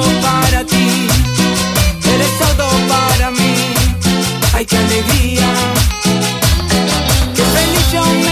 para ti, eres todo para mí. Ay, qué alegría, qué feliz yo me